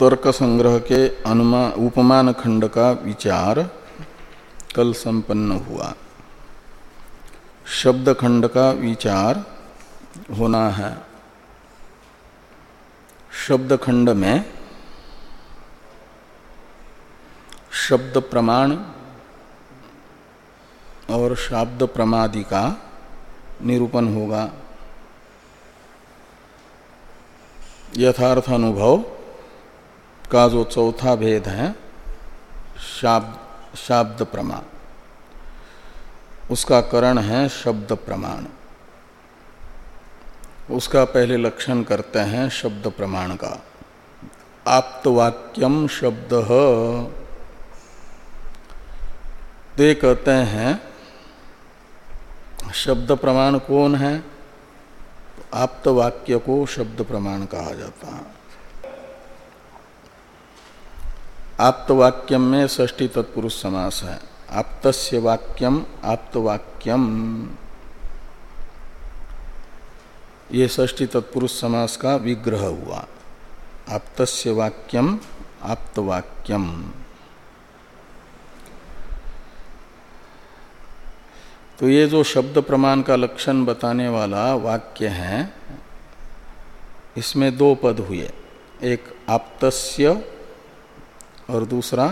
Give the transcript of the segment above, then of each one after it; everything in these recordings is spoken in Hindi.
तर्क संग्रह के अनुमा उपमान खंड का विचार कल संपन्न हुआ। शब्द खंड का विचार होना है। शब्द खंड में शब्द प्रमाण और शाब्द प्रमादि का निरूपण होगा। यथार्थ अनुभव का जो चौथा भेद है, शाब्द शाब्द प्रमाण। उसका करण है शब्द प्रमाण। उसका पहले लक्षण करते हैं शब्द प्रमाण का। आप्तवाक्यम शब्द। ते कहते हैं, शब्द प्रमाण कौन है? आप्तवाक्य को शब्द प्रमाण कहा जाता है। आप्तवाक्यम में षष्टी तत्पुरुष समास है। आप्तस्य वाक्यम, आप्तवाक्यम। ये षष्टी तत्पुरुष समास का विग्रह हुआ। आप्तस्य वाक्यम, आप्तवाक्यम। तो ये जो शब्द प्रमाण का लक्षण बताने वाला वाक्य है, इसमें दो पद हुए। एक आप्तस्य और दूसरा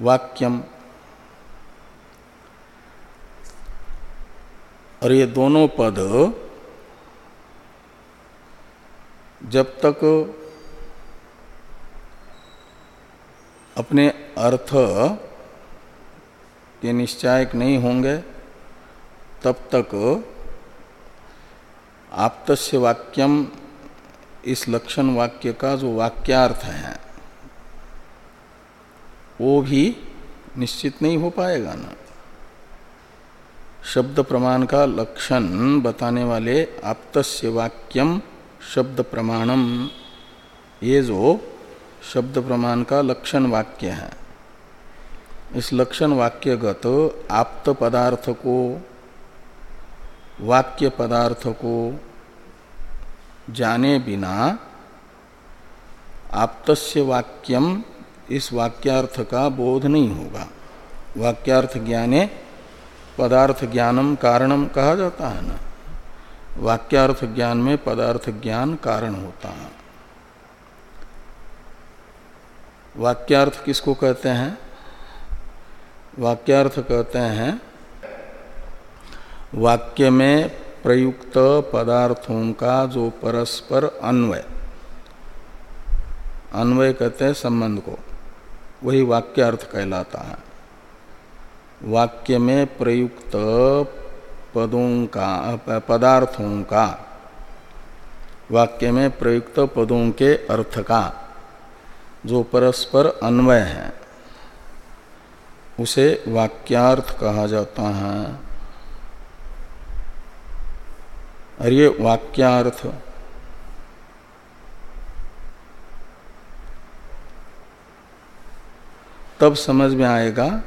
वाक्यम। और ये दोनों पद जब तक अपने अर्थ के निश्चायक नहीं होंगे, तब तक आप्तस्य वाक्यम इस लक्षण वाक्य का जो वाक्यार्थ है वो भी निश्चित नहीं हो पाएगा ना। शब्द प्रमाण का लक्षण बताने वाले आप्तस्य वाक्यम शब्द प्रमाणम। ये जो शब्द प्रमाण का लक्षण वाक्य है, इस लक्षण वाक्यगत आप्त पदार्थ को वाक्य पदार्थ को जाने बिना आप्तस्य वाक्यम इस वाक्यार्थ का बोध नहीं होगा। वाक्यार्थ ज्ञाने पदार्थ ज्ञानम कारणम कहा जाता है ना। वाक्यार्थ ज्ञान में पदार्थ ज्ञान कारण होता है। वाक्यार्थ किसको कहते हैं? वाक्यार्थ कहते हैं, वाक्य में प्रयुक्त पदार्थों का जो परस्पर अन्वय। अन्वय कहते हैं संबंध को। वही वाक्य अर्थ कहलाता है। वाक्य में प्रयुक्त पदों का, पदार्थों का, वाक्य में प्रयुक्त पदों के अर्थ का, जो परस्पर अन्वय है, उसे वाक्यार्थ कहा जाता है। और ये वाक्यार्थ तब समझ में आएगा,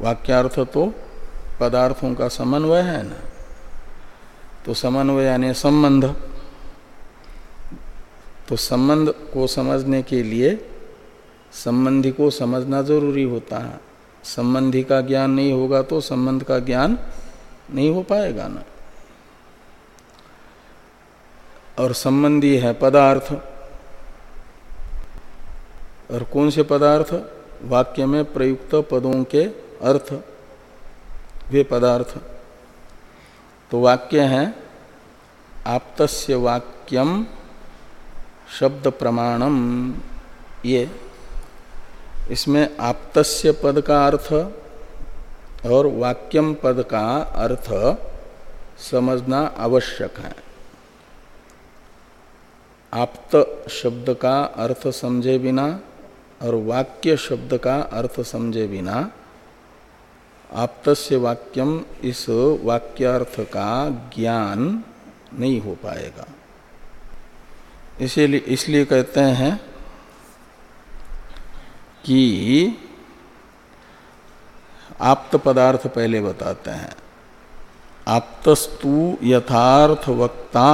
वाक्यार्थ तो पदार्थों का समन्वय है ना? तो समन्वय यानी संबंध। तो संबंध को समझने के लिए संबंधी को समझना ज़रूरी होता है। संबंधी का ज्ञान नहीं होगा तो संबंध का ज्ञान नहीं हो पाएगा ना? और संबंधी है पदार्थ। और कौन से पदार्थ? वाक्य में प्रयुक्त पदों के अर्थ, वे पदार्थ। तो वाक्य है, आप्तस्य वाक्यम शब्द प्रमाणम। ये, इसमें आप्तस्य पद का अर्थ और वाक्यम पद का अर्थ समझना आवश्यक है। आप्त शब्द का अर्थ समझे बिना और वाक्य शब्द का अर्थ समझे बिना आप्तस्य वाक्यम इस वाक्यार्थ का ज्ञान नहीं हो पाएगा। इसीलिए, इसलिए कहते हैं कि आप्त पदार्थ पहले बताते हैं। आप्तस्तु यथार्थ वक्ता।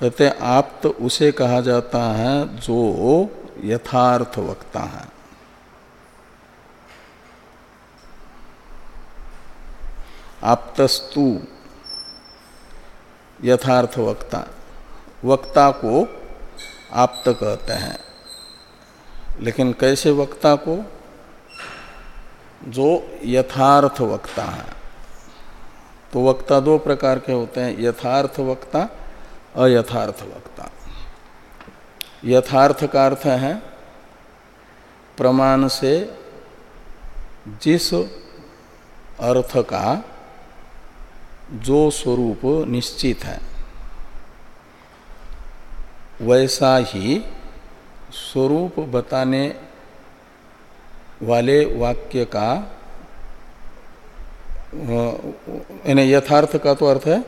कहते आप तो उसे कहा जाता है जो यथार्थ वक्ता है। आप्तस्तु यथार्थ वक्ता वक्ता को आप्त कहते हैं। लेकिन कैसे वक्ता को? जो यथार्थ वक्ता है। तो वक्ता दो प्रकार के होते हैं, यथार्थ वक्ता अयथार्थ वक्ता। यथार्थ का अर्थ है। प्रमाण से जिस अर्थ का जो स्वरूप निश्चित है, वैसा ही स्वरूप बताने वाले वाक्य का यानी यथार्थ का तो अर्थ है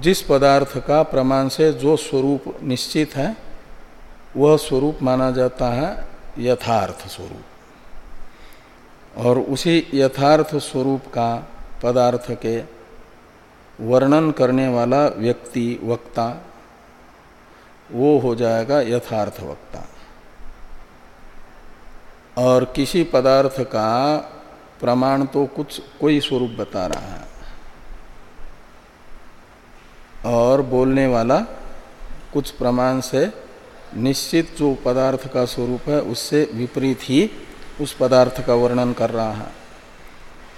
जिस पदार्थ का प्रमाण से जो स्वरूप निश्चित है, वह स्वरूप माना जाता है यथार्थ स्वरूप। और उसी यथार्थ स्वरूप का पदार्थ के वर्णन करने वाला व्यक्ति, वक्ता, वो हो जाएगा यथार्थ वक्ता। और किसी पदार्थ का प्रमाण तो कुछ, कोई स्वरूप बता रहा है। और बोलने वाला कुछ प्रमाण से निश्चित जो पदार्थ का स्वरूप है, उससे विपरीत ही उस पदार्थ का वर्णन कर रहा है।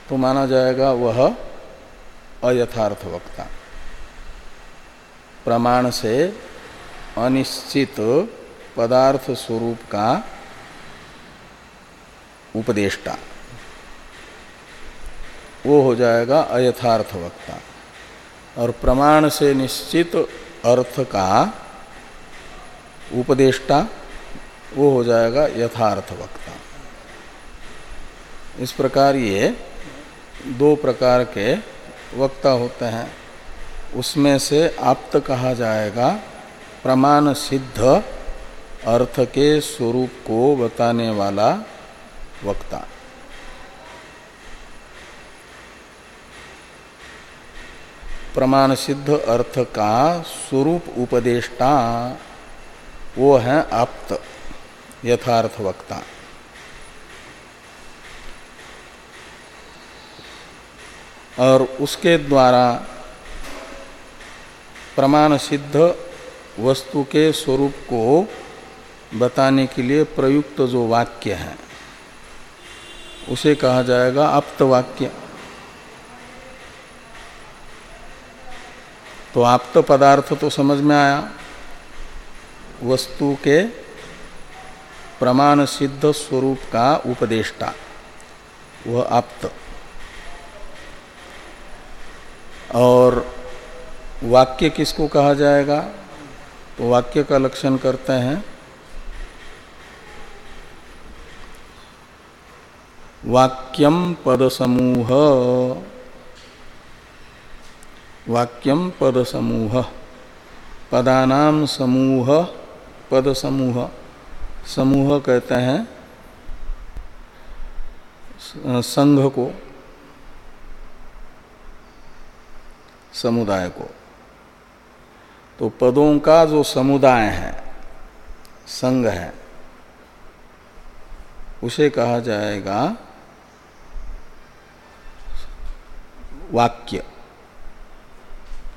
तो माना जाएगा वह अयथार्थ वक्ता। प्रमाण से अनिश्चित पदार्थ स्वरूप का उपदेष्टा। वो हो जाएगा अयथार्थ वक्ता। और प्रमाण से निश्चित अर्थ का उपदेष्टा वो हो जाएगा यथार्थ वक्ता। इस प्रकार ये दो प्रकार के वक्ता होते हैं। उसमें से आप्त कहा जाएगा प्रमाण सिद्ध अर्थ के स्वरूप को बताने वाला वक्ता। प्रमाण सिद्ध अर्थ का स्वरूप उपदेष्टा, वो है आप्त, यथार्थ वक्ता। और उसके द्वारा प्रमाण सिद्ध वस्तु के स्वरूप को बताने के लिए प्रयुक्त जो वाक्य है, उसे कहा जाएगा अप्त वाक्य। तो आप्त पदार्थ तो समझ में आया। वस्तु के प्रमाण सिद्ध स्वरूप का उपदेष्टा। वह आप्त। और वाक्य किसको कहा जाएगा? तो वाक्य का लक्षण करते हैं। वाक्यम पद समूह वाक्यम पद समूह पदानाम समूह पद समूह समूह कहते हैं संघ को, समुदाय को। तो पदों का जो समुदाय है, संघ है, उसे कहा जाएगा वाक्य।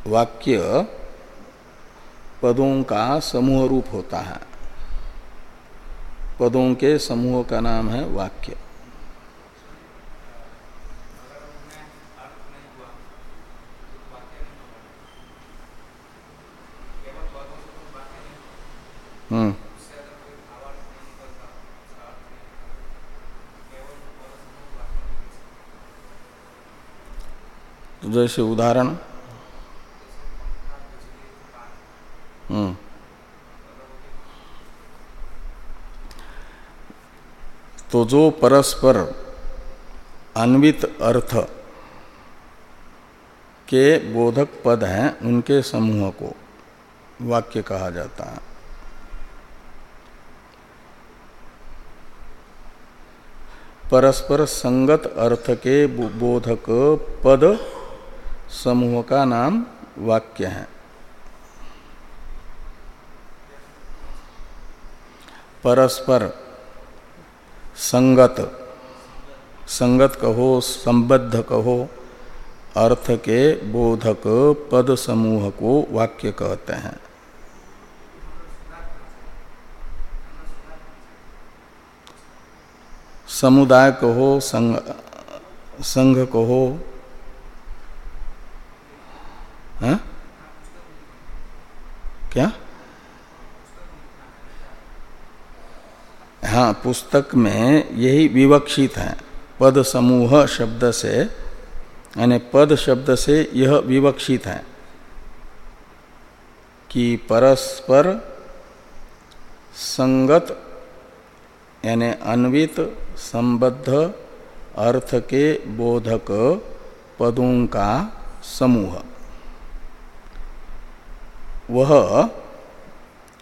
वाक्य पदों का समूह रूप होता है। पदों के समूह का नाम है वाक्य। हम्म। तो जैसे उदाहरण तो जो परस्पर अन्वित अर्थ के बोधक पद हैं, उनके समूह को वाक्य कहा जाता है। परस्पर संगत अर्थ के बोधक पद समूह का नाम वाक्य है। परस्पर संगत संगत कहो, संबद्ध कहो, अर्थ के बोधक पद समूह को वाक्य कहते हैं समुदाय कहो संघ संघ कहो? हाँ? क्या हाँ पुस्तक में यही विवक्षित है। पद समूह शब्द से, यानी पद शब्द से यह विवक्षित है कि परस्पर संगत, यानी अन्वित, संबद्ध अर्थ के बोधक पदों का समूह। वह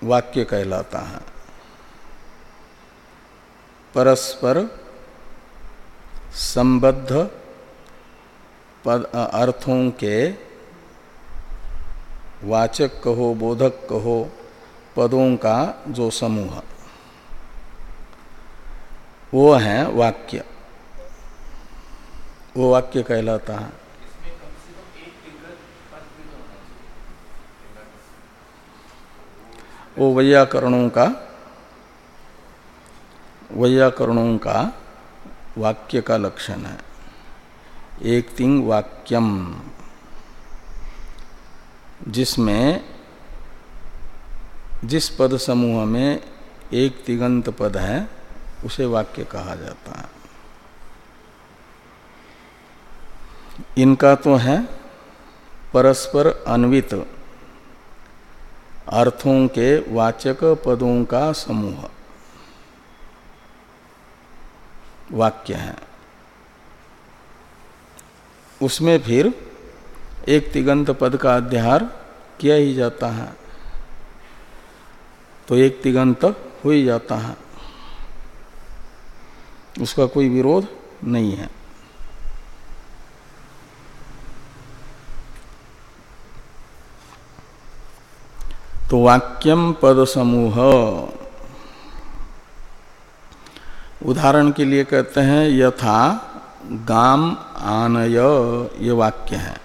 वाक्य कहलाता है। परस्पर संबद्ध पद अर्थों के वाचक कहो बोधक कहो पदों का जो समूह। वो है वाक्य। वो वाक्य कहलाता है। वो वैयाकरणों का वैयाकरणों का वाक्य का लक्षण है। एक तिंग वाक्यम, जिसमें, जिस पद समूह में एक तिगंत पद है, उसे वाक्य कहा जाता है। इनका तो है परस्पर अन्वित अर्थों के वाचक पदों का समूह। वाक्य है। उसमें फिर एक तिगंत पद का अध्यार किया ही जाता है। तो एक तिगंत हो ही जाता है। उसका कोई विरोध नहीं है। तो वाक्यम पद समूह उदाहरण के लिए कहते हैं, यथा गाम आनय, ये वाक्य है।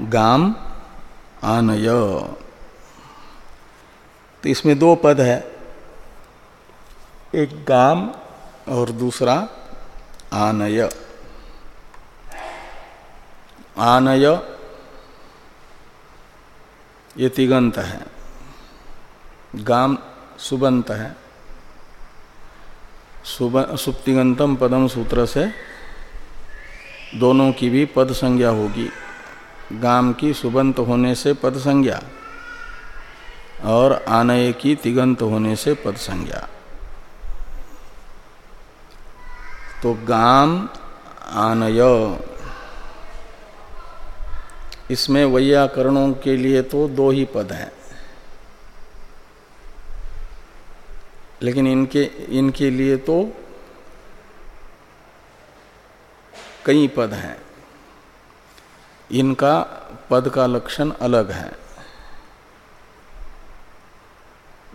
गाम आनय। तो इसमें दो पद है, एक गाम और दूसरा आनय। आनय, ये तिगंत है। गाम सुबंत है। सुप्तिगंतम पदम सूत्र से दोनों की भी पद संज्ञा होगी। गाम की सुबंत होने से पद संज्ञा और आनय की तिगंत होने से पद संज्ञा। तो गाम, आनय, इसमें वैयाकरणों के लिए तो दो ही पद हैं। लेकिन इनके इनके लिए तो कई पद हैं। इनका पद का लक्षण अलग है।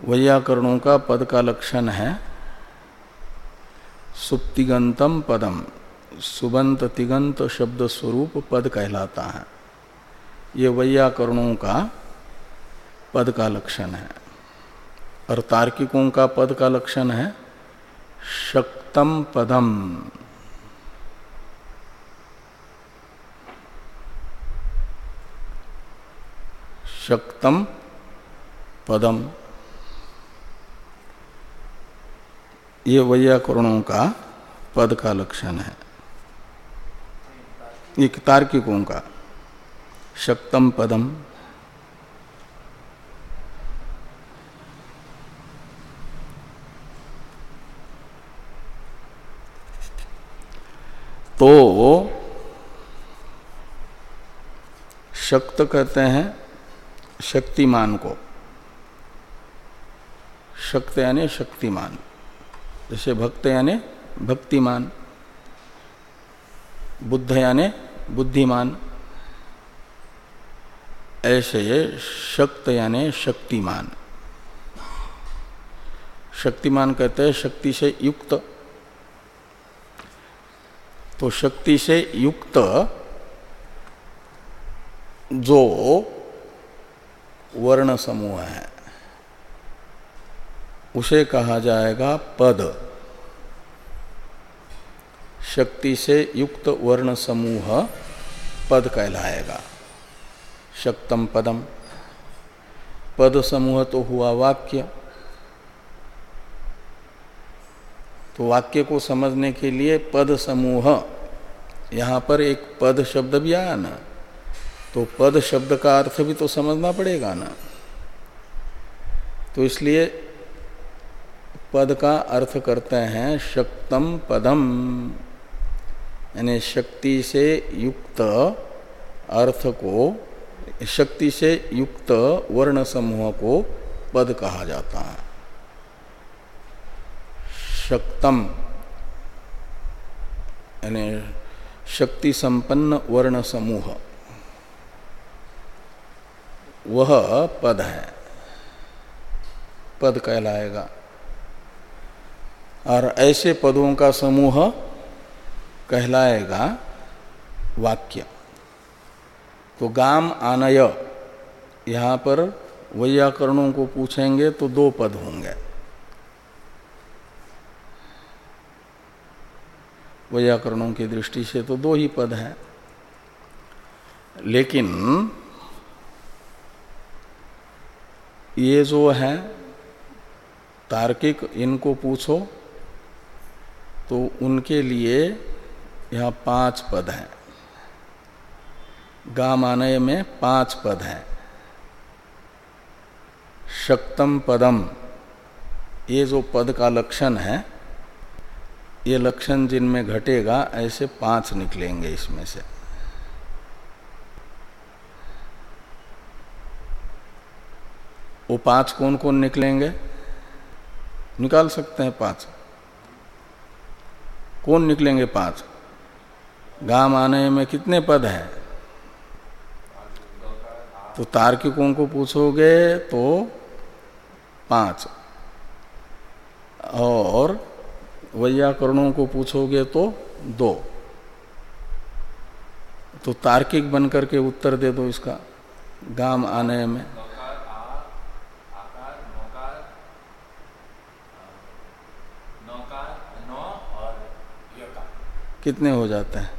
वैयाकरणों का पद का लक्षण है सुप्तिगंतम पदम। सुबंत तिगंत शब्द स्वरूप पद कहलाता है। ये वैयाकरणों का पद का लक्षण है। और तार्किकों का पद का लक्षण है शक्तम पदम। शक्तम पदम। ये वैयाकरणों का पद का लक्षण है। एक तार्किकों का शक्तम पदम। तो शक्त कहते हैं शक्तिमान को। शक्त यानी शक्तिमान, जैसे भक्त यानी भक्तिमान, बुद्ध यानी बुद्धिमान, ऐसे शक्त यानी शक्तिमान। शक्तिमान कहते हैं शक्ति से युक्त। तो शक्ति से युक्त जो वर्ण समूह है, उसे कहा जाएगा पद। शक्ति से युक्त वर्ण समूह पद कहलाएगा। शक्तम पदम। पद समूह तो हुआ वाक्य। तो वाक्य को समझने के लिए पद समूह। यहाँ पर एक पद शब्द भी आया ना तो पद शब्द का अर्थ भी तो समझना पड़ेगा ना। तो इसलिए पद का अर्थ करते हैं शक्तम पदम, यानी शक्ति से युक्त अर्थ को, शक्ति से युक्त वर्ण समूह को पद कहा जाता है। शक्तम, यानी शक्ति संपन्न वर्ण समूह वह पद है, पद कहलाएगा। और ऐसे पदों का समूह कहलाएगा वाक्य। तो गाम आनय, यहाँ पर वैयाकरणों को पूछेंगे तो दो पद होंगे। वैयाकरणों की दृष्टि से तो दो ही पद हैं। लेकिन ये जो है, तार्किक, इनको पूछो तो उनके लिए यहाँ पाँच पद हैं। गामानय में पाँच पद हैं। शक्तम पदम, ये जो पद का लक्षण है ये लक्षण जिनमें घटेगा, ऐसे पाँच निकलेंगे इसमें से। वो पाँच कौन कौन निकलेंगे? निकाल सकते हैं पाँच। कौन निकलेंगे पाँच? गाम आने में कितने पद हैं? तो तार्किकों को पूछोगे तो पाँच। और वैयाकरणों को पूछोगे तो दो। तो तार्किक बन करके उत्तर दे दो इसका। गाम आने में। कितने हो जाते हैं?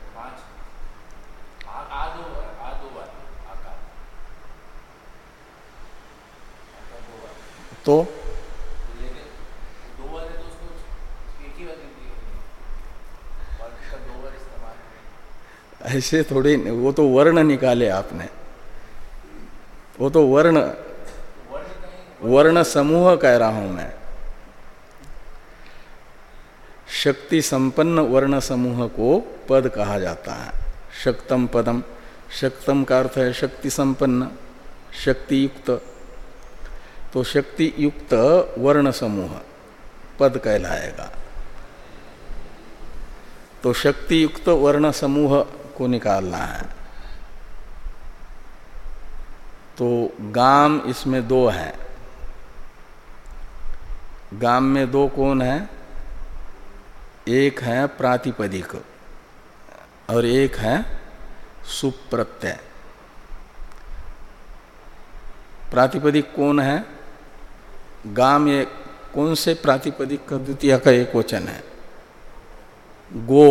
तो ऐसे थोड़ी, वो तो वर्ण निकाले आपने। वो तो वर्ण वर्ण समूह कह रहा हूँ मैं। शक्ति संपन्न वर्ण समूह को पद कहा जाता है। शक्तम पदम। शक्तम का अर्थ है शक्ति संपन्न शक्ति युक्त तो शक्ति युक्त वर्ण समूह पद कहलाएगा। तो शक्ति युक्त वर्ण समूह को निकालना है। तो गाम इसमें दो है। गाम में दो कौन है? एक है प्रातिपदिक और एक है सुप्रत्यय। प्रातिपदिक कौन है? गाम ये कौन से प्रातिपदिक का द्वितीय का एक वचन है? गो।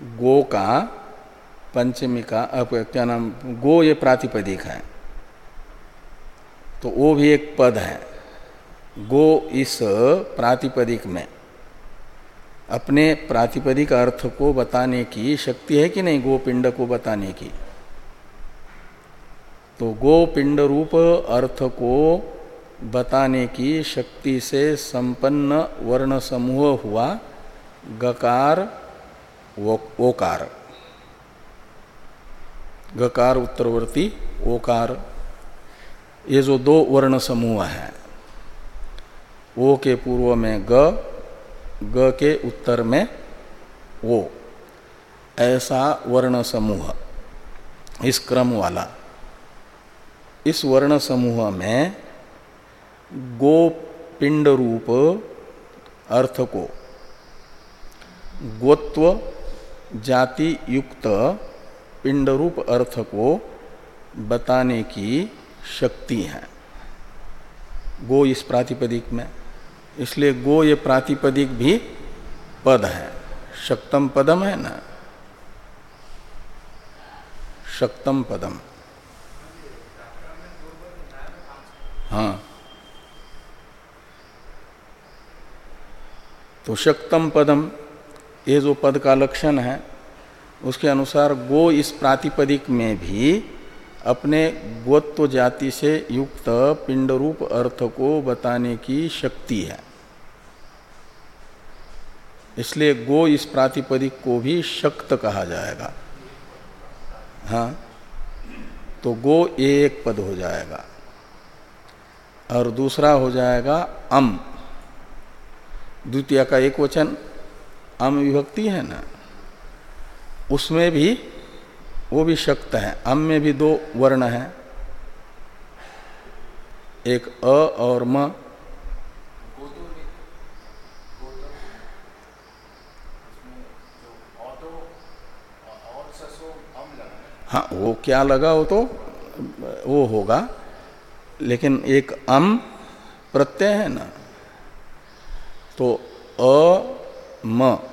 गो का, पंचमी का क्या नाम, गो ये प्रातिपदिक है। तो वो भी एक पद है। गो इस प्रातिपदिक में। अपने प्रातिपदिक अर्थ को बताने की शक्ति है कि नहीं, गोपिंड को बताने की? तो गोपिंड रूप अर्थ को बताने की शक्ति से संपन्न वर्ण समूह हुआ, गकार ओकार। गकार उत्तरवर्ती, ओकार। ये जो दो वर्ण समूह है, ओ के पूर्व में ग ग के उत्तर में ओ। ऐसा वर्ण समूह, इस क्रम वाला। इस वर्ण समूह में गो पिंड रूप अर्थ को, गोत्व जाति युक्त पिंड रूप अर्थ को बताने की शक्ति है। गो इस प्रातिपदिक में। इसलिए गो ये प्रातिपदिक भी पद है। शक्तम पदम है ना? शक्तम पदम। हाँ। तो शक्तम पदम ये जो पद का लक्षण है, उसके अनुसार गो इस प्रातिपदिक में भी अपने गोत्व जाति से युक्त पिंड रूप अर्थ को बताने की शक्ति है। इसलिए गो इस प्रातिपदिक को भी शक्त कहा जाएगा। हाँ तो गो एक पद हो जाएगा और दूसरा हो जाएगा अम। द्वितीय का एक वचन अम विभक्ति है ना, उसमें भी वो भी शक्त है। अम में भी दो वर्ण है। एक अ और म। हाँ वो क्या लगा वो तो वो होगा। लेकिन एक अम प्रत्यय है ना तो अ, म।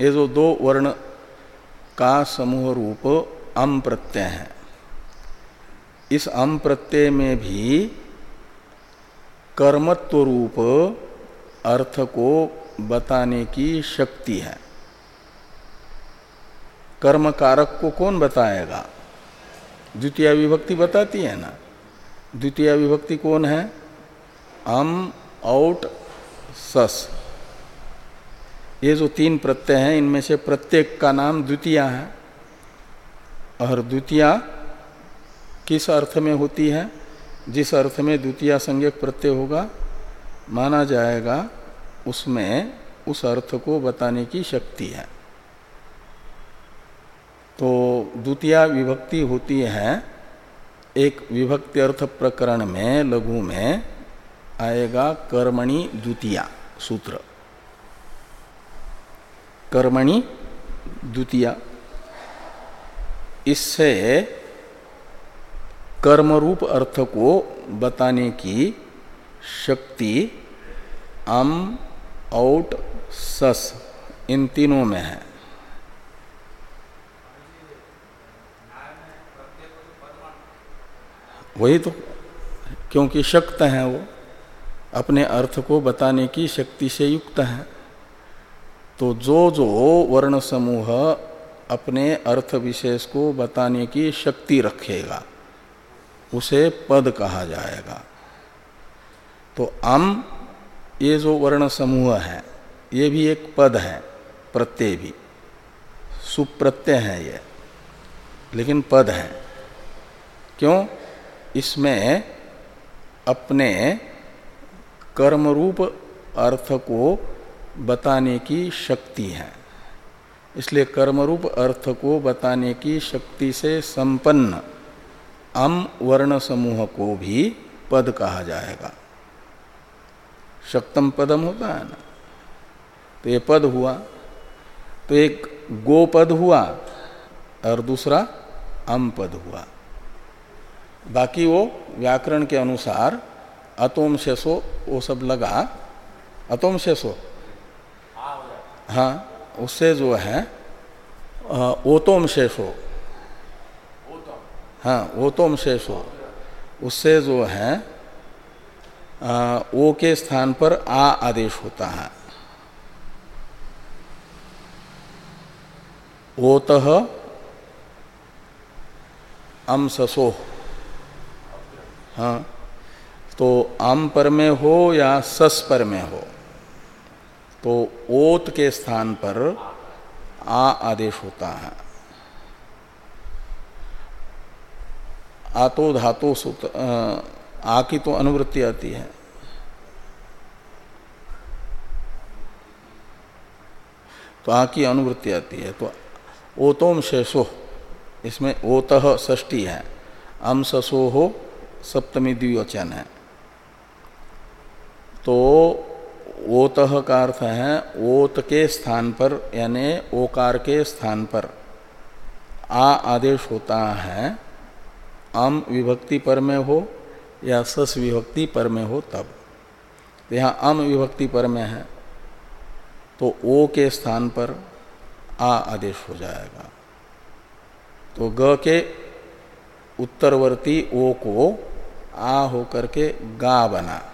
ये जो दो वर्ण का समूह रूप अम प्रत्यय है। इस अम प्रत्यय में भी कर्मत्व रूप अर्थ को बताने की शक्ति है। कर्म कारक को कौन बताएगा? द्वितीय विभक्ति बताती है ना? द्वितीय विभक्ति कौन है? अम, आउट, सस। ये जो तीन प्रत्यय हैं, इनमें से प्रत्येक का नाम द्वितीय है। और द्वितीय किस अर्थ में होती है? जिस अर्थ में द्वितीय संज्ञक प्रत्यय होगा, माना जाएगा उसमें उस अर्थ को बताने की शक्ति है। तो द्वितीय विभक्ति होती है, एक विभक्ति अर्थ प्रकरण में, लघु में आएगा कर्मणि द्वितीया सूत्र। कर्मणि द्वितीय। इससे कर्मरूप अर्थ को बताने की शक्ति, अम आउट सस, इन तीनों में है। वही तो क्योंकि शक्त हैं वो, अपने अर्थ को बताने की शक्ति से युक्त है। तो जो जो वर्ण समूह अपने अर्थ विशेष को बताने की शक्ति रखेगा, उसे पद कहा जाएगा। तो अम, ये जो वर्ण समूह है, ये भी एक पद है, प्रत्यय भी। सुप्रत्यय है ये, लेकिन पद है। क्यों? इसमें अपने कर्मरूप अर्थ को बताने की शक्ति है। इसलिए कर्मरूप अर्थ को बताने की शक्ति से संपन्न अम वर्ण समूह को भी पद कहा जाएगा। शक्तम पदम होता है ना? तो ये पद हुआ तो एक गो पद हुआ और दूसरा अम पद हुआ। बाकी वो व्याकरण के अनुसार अतोम शेषो वो सब लगा। अतोम शेषो हाँ उससे जो है ओतोम शेष हो। हाँ ओतोम शेष हो। उससे जो है आ, ओ के स्थान पर आ आदेश होता है। ओत अम ससो। हाँ तो आम पर में हो या सस पर में हो। तो ओत के स्थान पर आ आदेश होता है। आतो धातो सुत आ की तो अनुवृत्ति आती है। तो आ की अनुवृत्ति आती है। तो ओतोम शेषो, इसमें ओत षष्टी है। अम ससो हो सप्तमी द्विवचन है। तो ओत का अर्थ है, ओत के स्थान पर, यानी ओकार के स्थान पर। आ आदेश होता है, अम विभक्ति पर में हो, या सस विभक्ति पर में हो, तब। तो यहाँ अम विभक्ति पर में है तो ओ के स्थान पर आ आदेश हो जाएगा। तो ग के उत्तरवर्ती ओ को आ होकर के गा बना।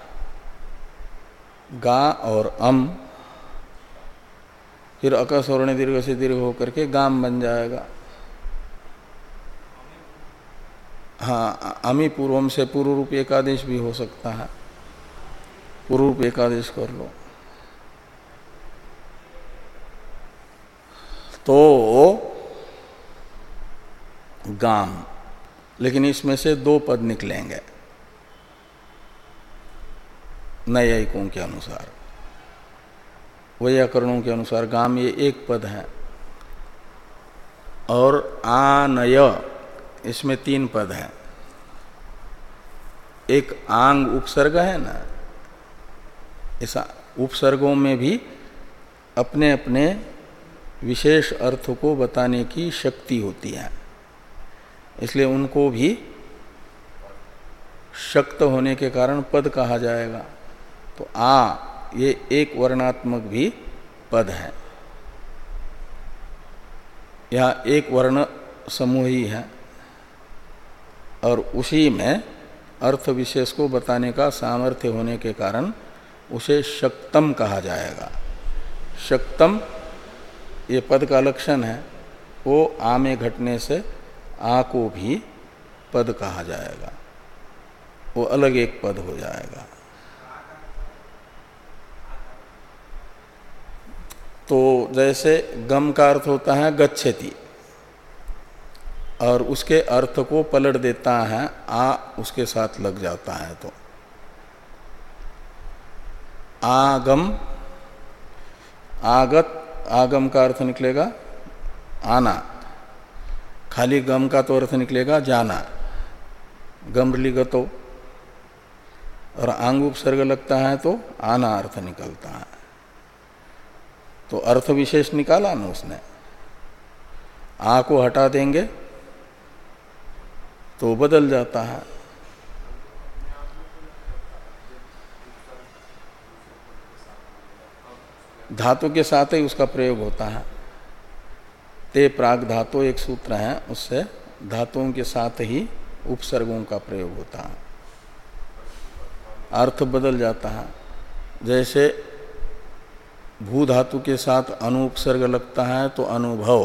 गा और अम, फिर अकस्वर्ण दीर्घ से दीर्घ होकर के गाम बन जाएगा। हाँ अमी पूर्वम से पूर्व रूप एकादेश भी हो सकता है। पूर्व रूप एकादेश कर लो। तो गाम। लेकिन इसमें से दो पद निकलेंगे। न्यायिकों के अनुसार। व्याकरणों के अनुसार गाम ये एक पद है। और आनय, इसमें तीन पद हैं। एक आंग उपसर्ग है ना? इस उपसर्गों में भी अपने अपने विशेष अर्थ को बताने की शक्ति होती है। इसलिए उनको भी शक्त होने के कारण पद कहा जाएगा। तो आ, ये एक वर्णात्मक भी पद है। यह एक वर्ण समूह ही है। और उसी में अर्थ विशेष को बताने का सामर्थ्य होने के कारण उसे शक्तम कहा जाएगा। शक्तम, ये पद का लक्षण है। वो आ में घटने से आ को भी पद कहा जाएगा। वो अलग एक पद हो जाएगा। तो जैसे गम का अर्थ होता है गच्छति। और उसके अर्थ को पलट देता है, आ उसके साथ लग जाता है तो। आगम, आगत, आगम का अर्थ निकलेगा आना। खाली गम का तो अर्थ निकलेगा जाना। गमरली गतो और आंग उपसर्ग लगता है तो आना अर्थ निकलता है। तो अर्थ विशेष निकाला ना उसने। आ को हटा देंगे तो बदल जाता है। धातु के साथ ही उसका प्रयोग होता है। ते प्राग धातु एक सूत्र है, उससे धातुओं के साथ ही उपसर्गों का प्रयोग होता है। अर्थ बदल जाता है। जैसे भू धातु के साथ अनुपसर्ग लगता है तो अनुभव।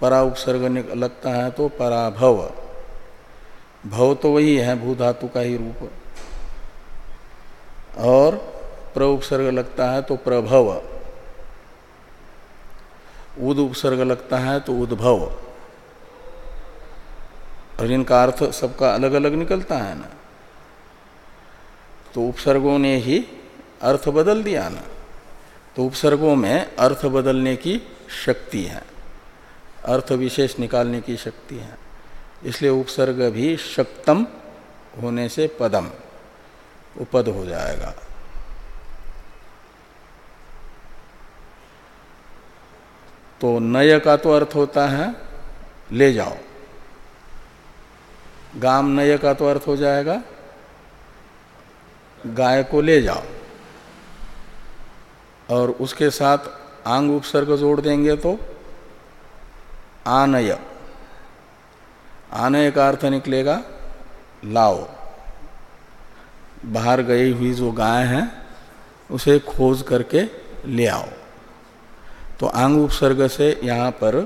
परा उपसर्ग लगता है तो पराभव। भव तो वही है भू धातु का ही रूप। और प्र उपसर्ग लगता है तो प्रभव। उद उपसर्ग लगता है तो उद्भव। और इनका अर्थ सबका अलग अलग निकलता है ना तो उपसर्गों ने ही अर्थ बदल दिया ना तो उपसर्गों में अर्थ बदलने की शक्ति है, अर्थ विशेष निकालने की शक्ति है, इसलिए उपसर्ग भी शक्तम होने से पदम, उपद हो जाएगा। तो नय का तो अर्थ होता है, ले जाओ। गाम नय का तो अर्थ हो जाएगा, गाय को ले जाओ। और उसके साथ आंग उपसर्ग जोड़ देंगे तो आनय। आनय का अर्थ निकलेगा लाओ। बाहर गई हुई जो गाय है, उसे खोज करके ले आओ। तो आंग उपसर्ग से यहाँ पर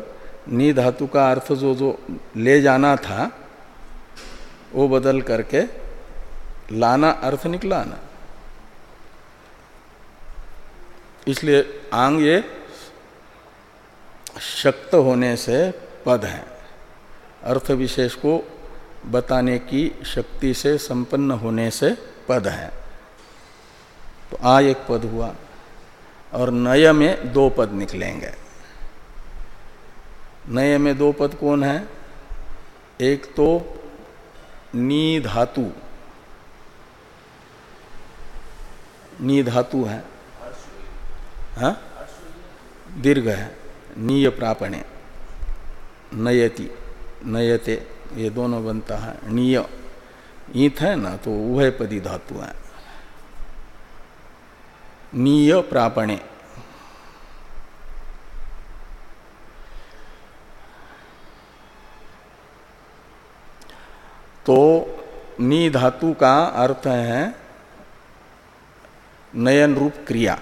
नी धातु का अर्थ जो जो ले जाना था, वो बदल करके लाना अर्थ निकला ना। इसलिए आंग ये शक्त होने से पद है। अर्थ विशेष को बताने की शक्ति से संपन्न होने से पद है। तो आ एक पद हुआ और नय में दो पद निकलेंगे। नय में दो पद कौन है? एक तो नी धातु। नी धातु है। हाँ? दीर्घ है। नीय प्रापणे। नयति। नयते। ये दोनों बनता है। नीय। ईथ है ना तो उभयपदी धातु है। नीय प्रापणे। तो नी धातु का अर्थ है नयन रूप क्रिया।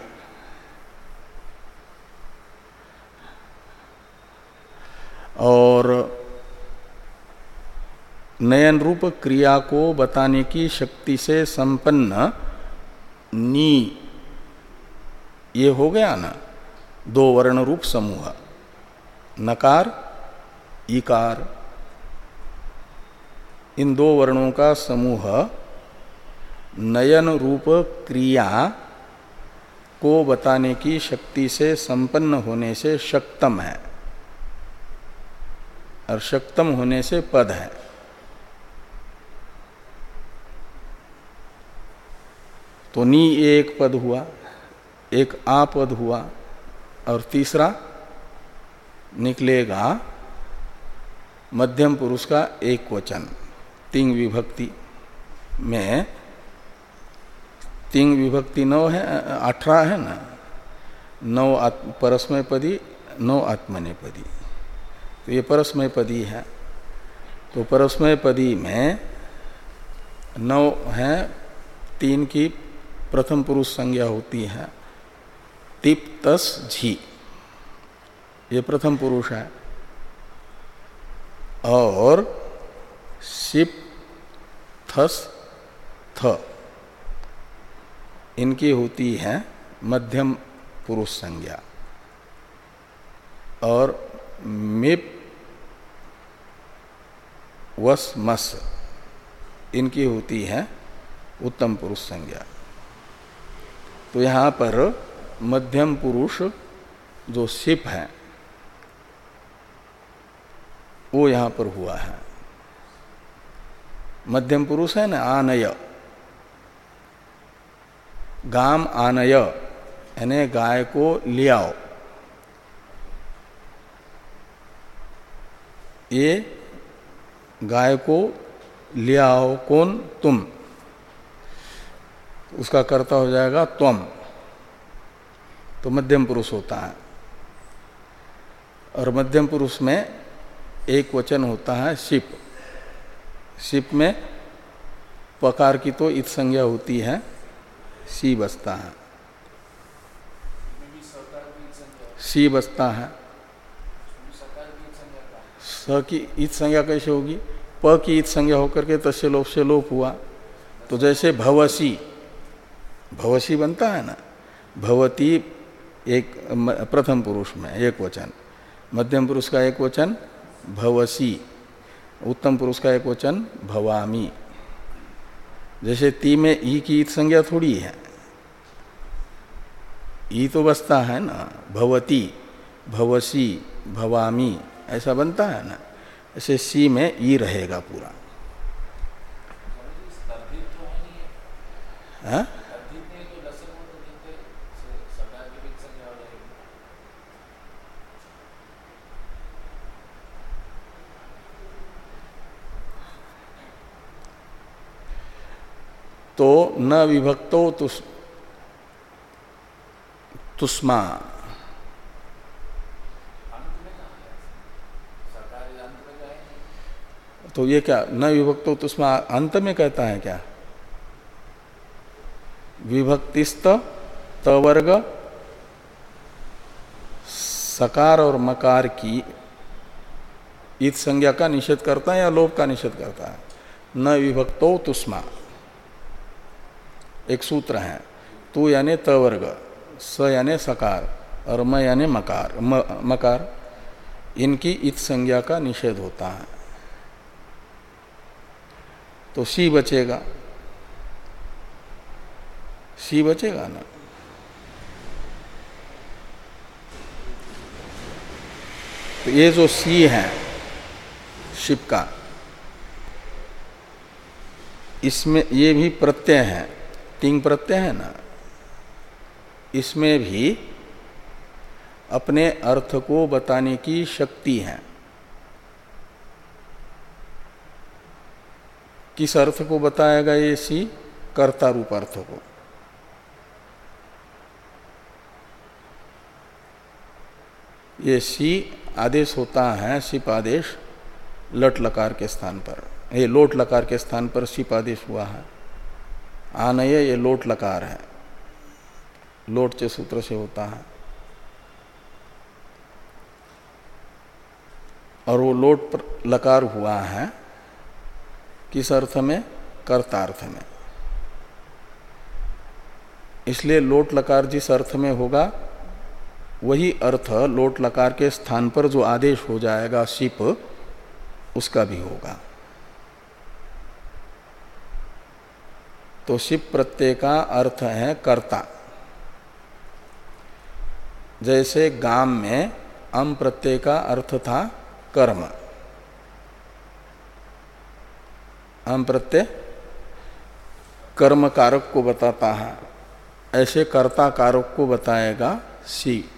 और नयन रूप क्रिया को बताने की शक्ति से संपन्न नी। ये हो गया ना? दो वर्ण रूप समूह। नकार, इकार। इन दो वर्णों का समूह नयन रूप क्रिया को बताने की शक्ति से संपन्न होने से शक्तम है। और शक्तम होने से पद है। तो नी एक पद हुआ, एक आ पद हुआ, और तीसरा निकलेगा मध्यम पुरुष का एक वचन, तिंग विभक्ति में। तिंग विभक्ति नौ है, अठारह है ना? नौ परस्मय पदी, नौ आत्मने पदी। तो ये परस्मय पदी है। तो परस्मय पदी में नौ है, तीन की प्रथम पुरुष संज्ञा होती है। तिप तस झी, ये प्रथम पुरुष है। और सिप थस थ, इनकी होती है मध्यम पुरुष संज्ञा। और मिप वस मस। इनकी होती है उत्तम पुरुष संज्ञा। तो यहाँ पर मध्यम पुरुष जो सिप है, वो यहाँ पर हुआ है। मध्यम पुरुष है ना, आनय। गाम आनय, यानी गाय को लियाओ। ये गाय को लियाओ कौन? तुम। उसका कर्ता हो जाएगा त्वम। तो मध्यम पुरुष होता है। और मध्यम पुरुष में एक वचन होता है शिप। शिप में पकार की तो इत संज्ञा होती है, सी बसता है। सी बसता है। स की इत संज्ञा कैसे होगी? प की इत संज्ञा होकर के तस्य लोप से लोप हुआ। तो जैसे भवसी भवसी बनता है ना? भवती एक प्रथम पुरुष में, एक वचन। मध्यम पुरुष का एक वचन, भवसी। उत्तम पुरुष का एक वचन, भवामी। जैसे ती में ई की ईत संज्ञा थोड़ी है। ई तो बसता है ना? भवती, भवसी, भवामी। ऐसा बनता है ना ऐसे सी में ई रहेगा पूरा हाँ? तो न विभक्तो तुस, तुष्मा तो ये क्या न विभक्तो तुष्मा अंत में कहता है क्या? विभक्तिस्त तवर्ग सकार और मकार की ईद संज्ञा का निषेध करता है या लोभ का निषेध करता है? न विभक्तो तुष्मा एक सूत्र है तू यानी तवर्ग स यानी सकार और म यानी मकार म, मकार इनकी इत संज्ञा का निषेध होता है। तो सी बचेगा। सी बचेगा ना? तो ये जो सी है, शिव का, इसमें ये भी प्रत्यय है। तिंग प्रत्यय है ना? इसमें भी अपने अर्थ को बताने की शक्ति है। किस अर्थ को बताएगा ये सी? कर्ता रूप अर्थ को। ये सी आदेश होता है, सिप आदेश लट लकार के स्थान पर। ये लोट लकार के स्थान पर सिप आदेश हुआ है। आनय ये लोट लकार है। लोट के सूत्र से होता है। और वो लोट पर लकार हुआ है। किस अर्थ में? कर्तार्थ में। इसलिए लोट लकार जिस अर्थ में होगा, वही अर्थ लोट लकार के स्थान पर जो आदेश हो जाएगा, शिप, उसका भी होगा। तो शिप प्रत्यय का अर्थ है कर्ता। जैसे गाम में अम प्रत्यय का अर्थ था कर्म। अम प्रत्यय कर्म कारक को बताता है। ऐसे कर्ता कारक को बताएगा सी।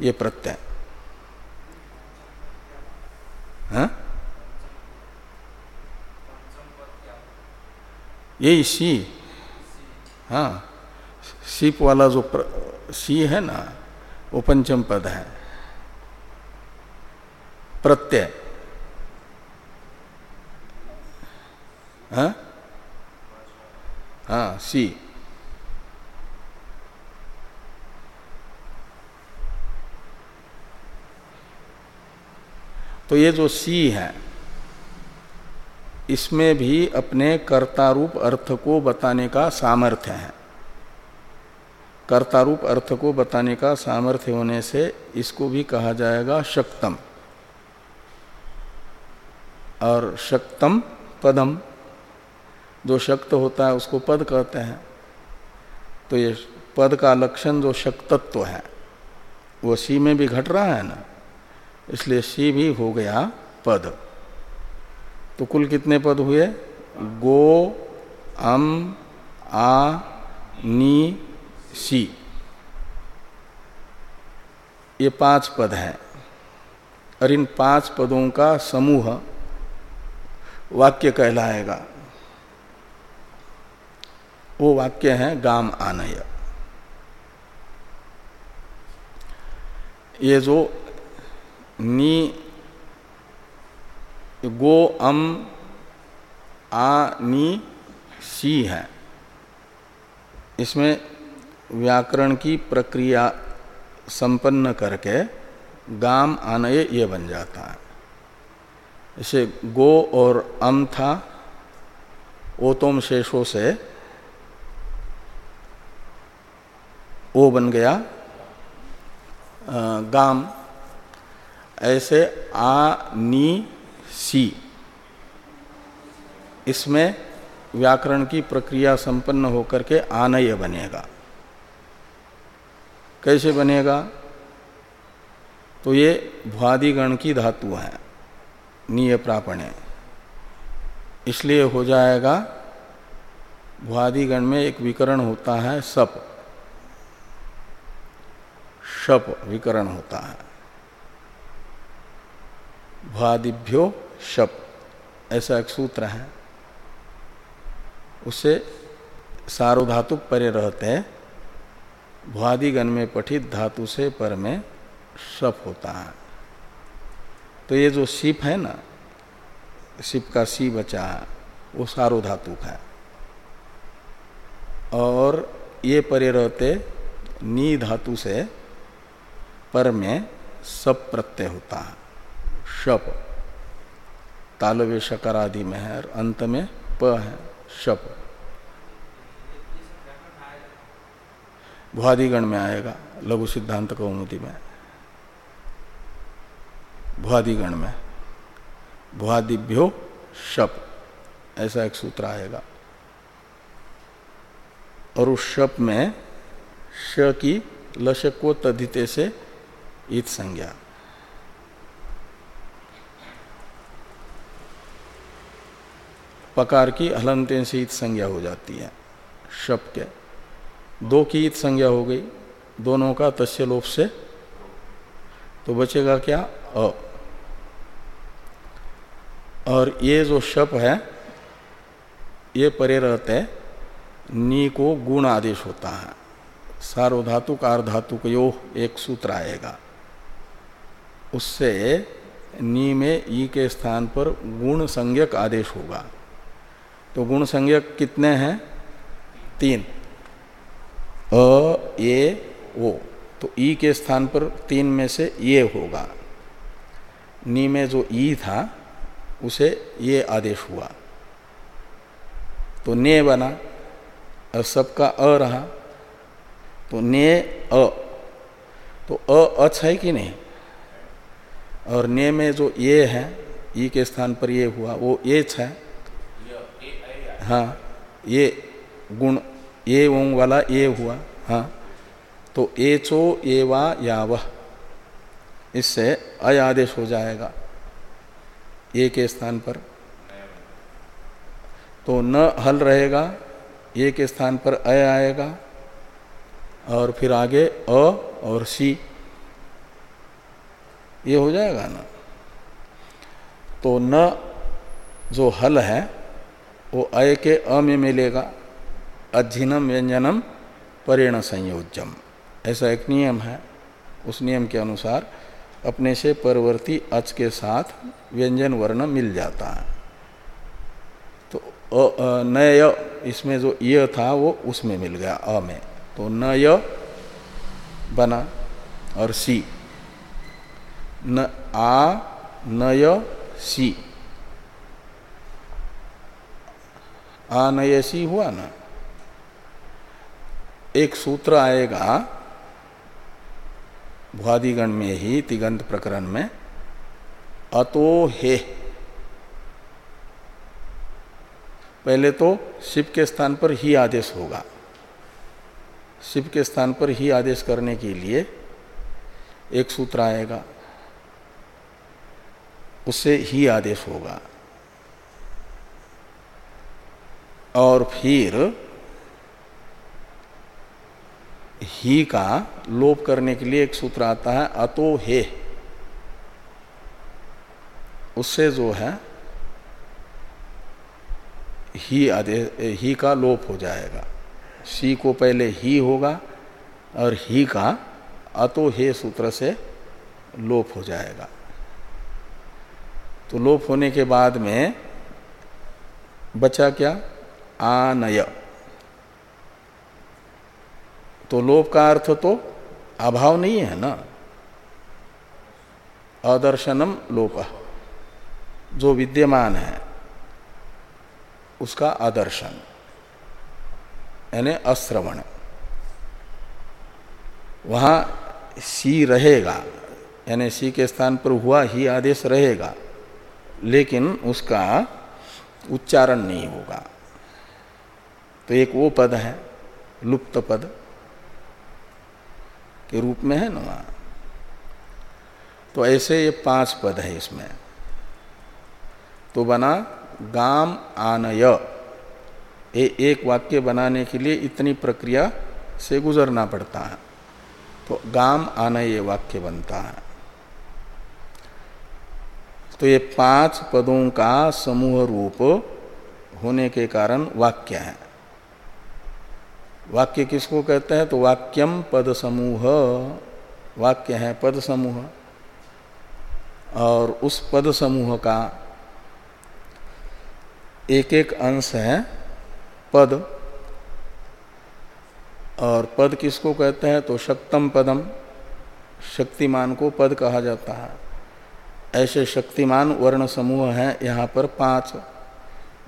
ये प्रत्यय। हाँ? यही सी। हाँ। सीप वाला जो प्र, सी है ना वो पंचम पद है। प्रत्यय। हाँ हाँ सी तो ये जो सी है, इसमें भी अपने कर्तारूप अर्थ को बताने का सामर्थ्य है। कर्तारूप अर्थ को बताने का सामर्थ्य होने से इसको भी कहा जाएगा शक्तम। और शक्तम पदम। जो शक्त होता है, उसको पद कहते हैं। तो ये पद का लक्षण जो शक्तत्व है, वो सी में भी घट रहा है ना, इसलिए सी भी हो गया पद। तो कुल कितने पद हुए? गो, अम, आ, नी, सी। ये पाँच पद हैं। और इन पाँच पदों का समूह वाक्य कहलाएगा। वो वाक्य है गाम आनय। ये जो नी, गो, अम, आ, नी, सी है। इसमें व्याकरण की प्रक्रिया संपन्न करके गाम आनय ये बन जाता है। इसे गो और अम था, ओतोम शेषों से ओ बन गया गाम। ऐसे आ, नी, सी। इसमें व्याकरण की प्रक्रिया संपन्न होकर के आनय बनेगा। कैसे बनेगा? तो ये भ्वादिगण की धातु है, नीय प्रापणे इसलिए हो जाएगा, भ्वादिगण में एक विकरण होता है, सप। शप विकरण होता है। भ्वादिभ्यो शप ऐसा एक सूत्र है। उससे सार्वधातुक परे रहते भ्वादिगण में पठित धातु से पर में शप होता है। तो ये जो सिप है ना, सिप का सी बचा है वो सार्वधातुक है। और ये परे रहते नी धातु से पर में सब प्रत्यय होता है। शप तालव्य शकर आदि में है और अंत में प है, शप। भुआदिगण में आएगा, लघु सिद्धांत कौमुदी में। भुआदिगण में। भुआदिभ्यो शप, ऐसा एक सूत्र आएगा। और उस शप में श की लशको तदिते से ईत संज्ञा। पकार की हलंते से ईत संज्ञा हो जाती है। शप के। दो की इत संज्ञा हो गई। दोनों का तस्य लोप से। तो बचेगा क्या? अ। और ये जो शप है, ये परे रहते नी को गुण आदेश होता है। सार्वधातुक, आर्धातुक, यो, एक सूत्र आएगा। उससे नी में ई के स्थान पर गुण संज्ञक आदेश होगा। तो गुण संज्ञक कितने हैं? तीन। अ, ए, ओ। तो ई के स्थान पर तीन में से ये होगा। नी में जो ई था, उसे ये आदेश हुआ। तो ने बना, और सबका अ रहा। तो ने अ। तो अ अच है कि नहीं? और ने में जो ये है, ई के स्थान पर ये हुआ, वो एच है। हाँ ये गुण, ये ओंग वाला ये हुआ हाँ। तो एचो या वह इससे अय आदेश हो जाएगा, ए के स्थान पर। तो न हल रहेगा, ए के स्थान पर अय आएगा, और फिर आगे अ और सी। ये हो जाएगा ना। तो न जो हल है, वो अय के अ में मिलेगा। अध्यनम व्यंजनम परेण संयोजम ऐसा एक नियम है। उस नियम के अनुसार अपने से परवर्ती अच के साथ व्यंजन वर्ण मिल जाता है। तो नय इसमें जो य था, वो उसमें मिल गया अ में। तो नय बना और सी। न आ नय सी आ नय सी हुआ ना? एक सूत्र आएगा, भुआदिगण में ही, तिगंत प्रकरण में, अतो हे। पहले तो शिव के स्थान पर ही आदेश होगा। शिव के स्थान पर ही आदेश करने के लिए एक सूत्र आएगा। उससे ही आदेश होगा। और फिर ही का लोप करने के लिए एक सूत्र आता है, अतो हे। उससे जो है, ही आदेश ही का लोप हो जाएगा। सी को पहले ही होगा और ही का अतो हे सूत्र से लोप हो जाएगा। तो लोप होने के बाद में बचा क्या? आनय। तो लोप का अर्थ तो अभाव नहीं है ना? अदर्शनम लोप। जो विद्यमान है, उसका आदर्शन यानी अश्रवण। वहाँ सी रहेगा, यानी सी के स्थान पर हुआ ही आदेश रहेगा। लेकिन उसका उच्चारण नहीं होगा। तो एक वो पद है, लुप्त पद के रूप में है ना तो ऐसे ये पाँच पद है इसमें। तो बना गाम आनय। ये एक वाक्य बनाने के लिए इतनी प्रक्रिया से गुजरना पड़ता है। तो गाम आनय ये वाक्य बनता है। तो ये पाँच पदों का समूह रूप होने के कारण वाक्य है। वाक्य किसको कहते हैं? तो वाक्यम पद समूह। वाक्य है पद समूह। और उस पद समूह का एक एक अंश है पद। और पद किसको कहते हैं? तो शक्तम पदम, शक्तिमान को पद कहा जाता है। ऐसे शक्तिमान वर्ण समूह हैं यहाँ पर पाँच।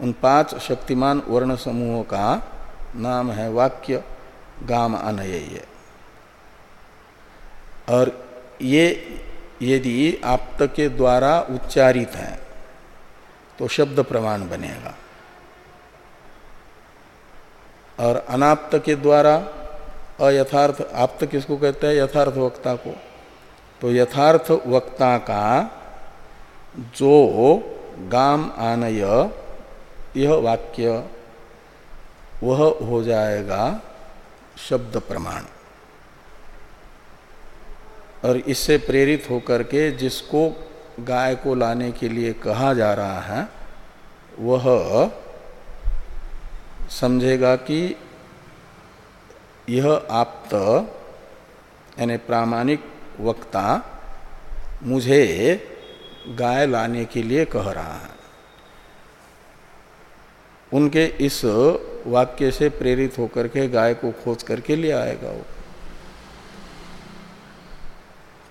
उन पाँच शक्तिमान वर्ण समूहों का नाम है वाक्य गाम अनय और ये, यदि आप के द्वारा उच्चारित है तो शब्द प्रमाण बनेगा। और अनाप्त के द्वारा अयथार्थ, आप्त किसको कहते हैं? यथार्थ वक्ता को। तो यथार्थ वक्ता का जो गाम आनय, यह वाक्य वह हो जाएगा शब्द प्रमाण। और इससे प्रेरित होकर के जिसको गाय को लाने के लिए कहा जा रहा है, वह समझेगा कि यह आप्त, यानी प्रामाणिक वक्ता मुझे गाय लाने के लिए कह रहा है। उनके इस वाक्य से प्रेरित होकर के गाय को खोज करके ले आएगा वो।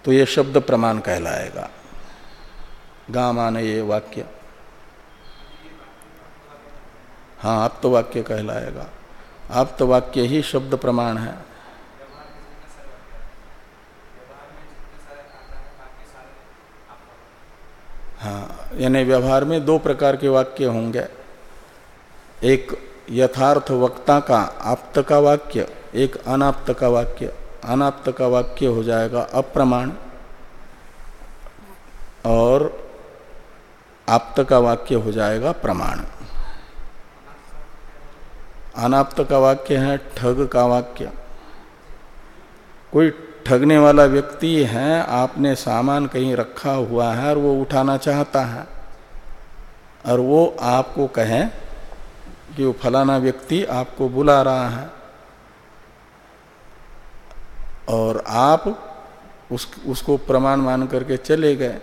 तो ये शब्द प्रमाण कहलाएगा। गा माने ये वाक्य। हाँ आप तो वाक्य कहलाएगा। आप तो वाक्य ही शब्द प्रमाण है। हाँ यानी व्यवहार में दो प्रकार के वाक्य होंगे। एक यथार्थ वक्ता का आप्त का वाक्य, एक अनाप्त का वाक्य। अनाप्त का वाक्य हो जाएगा अप्रमाण। और आप्त का वाक्य हो जाएगा प्रमाण। अनाप्त का वाक्य है, ठग का वाक्य। कोई ठगने वाला व्यक्ति है, आपने सामान कहीं रखा हुआ है और वो उठाना चाहता है। और वो आपको कहें कि वो फलाना व्यक्ति आपको बुला रहा है। और आप उस, उसको प्रमाण मान करके चले गए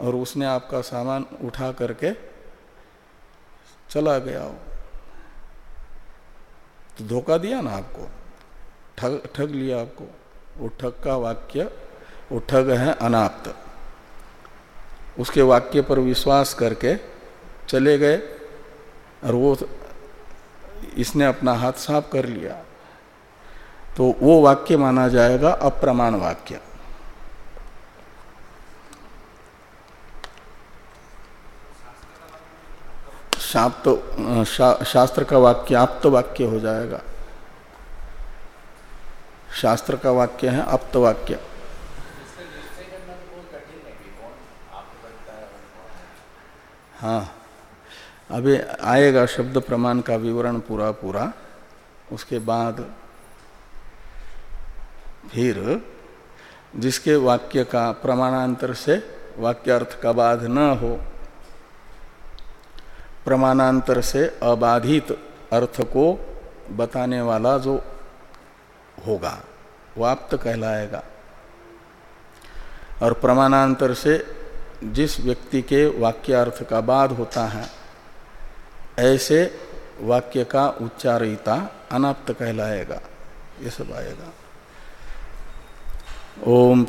और उसने आपका सामान उठा करके चला गया। हो तो धोखा दिया ना आपको? ठग ठग लिया आपको? ठग का वाक्य उठग है अनाप्त। उसके वाक्य पर विश्वास करके चले गए और वो इसने अपना हाथ साफ़ कर लिया। तो वो वाक्य माना जाएगा अप्रमाण वाक्य। शाप्त शा, शास्त्र का वाक्य आप्त वाक्य हो जाएगा। शास्त्र का वाक्य है अप्त वाक्य हाँ। अभी आएगा शब्द प्रमाण का विवरण पूरा पूरा, उसके बाद फिर जिसके वाक्य का प्रमाणांतर से वाक्यार्थ का बाध न हो, प्रमाणांतर से अबाधित अर्थ को बताने वाला जो होगा, वो आप्त कहलाएगा। और प्रमाणांतर से जिस व्यक्ति के वाक्यार्थ का बाद होता है, ऐसे वाक्य का उच्चारिता अनाप्त कहलाएगा, ये सब आएगा। ओम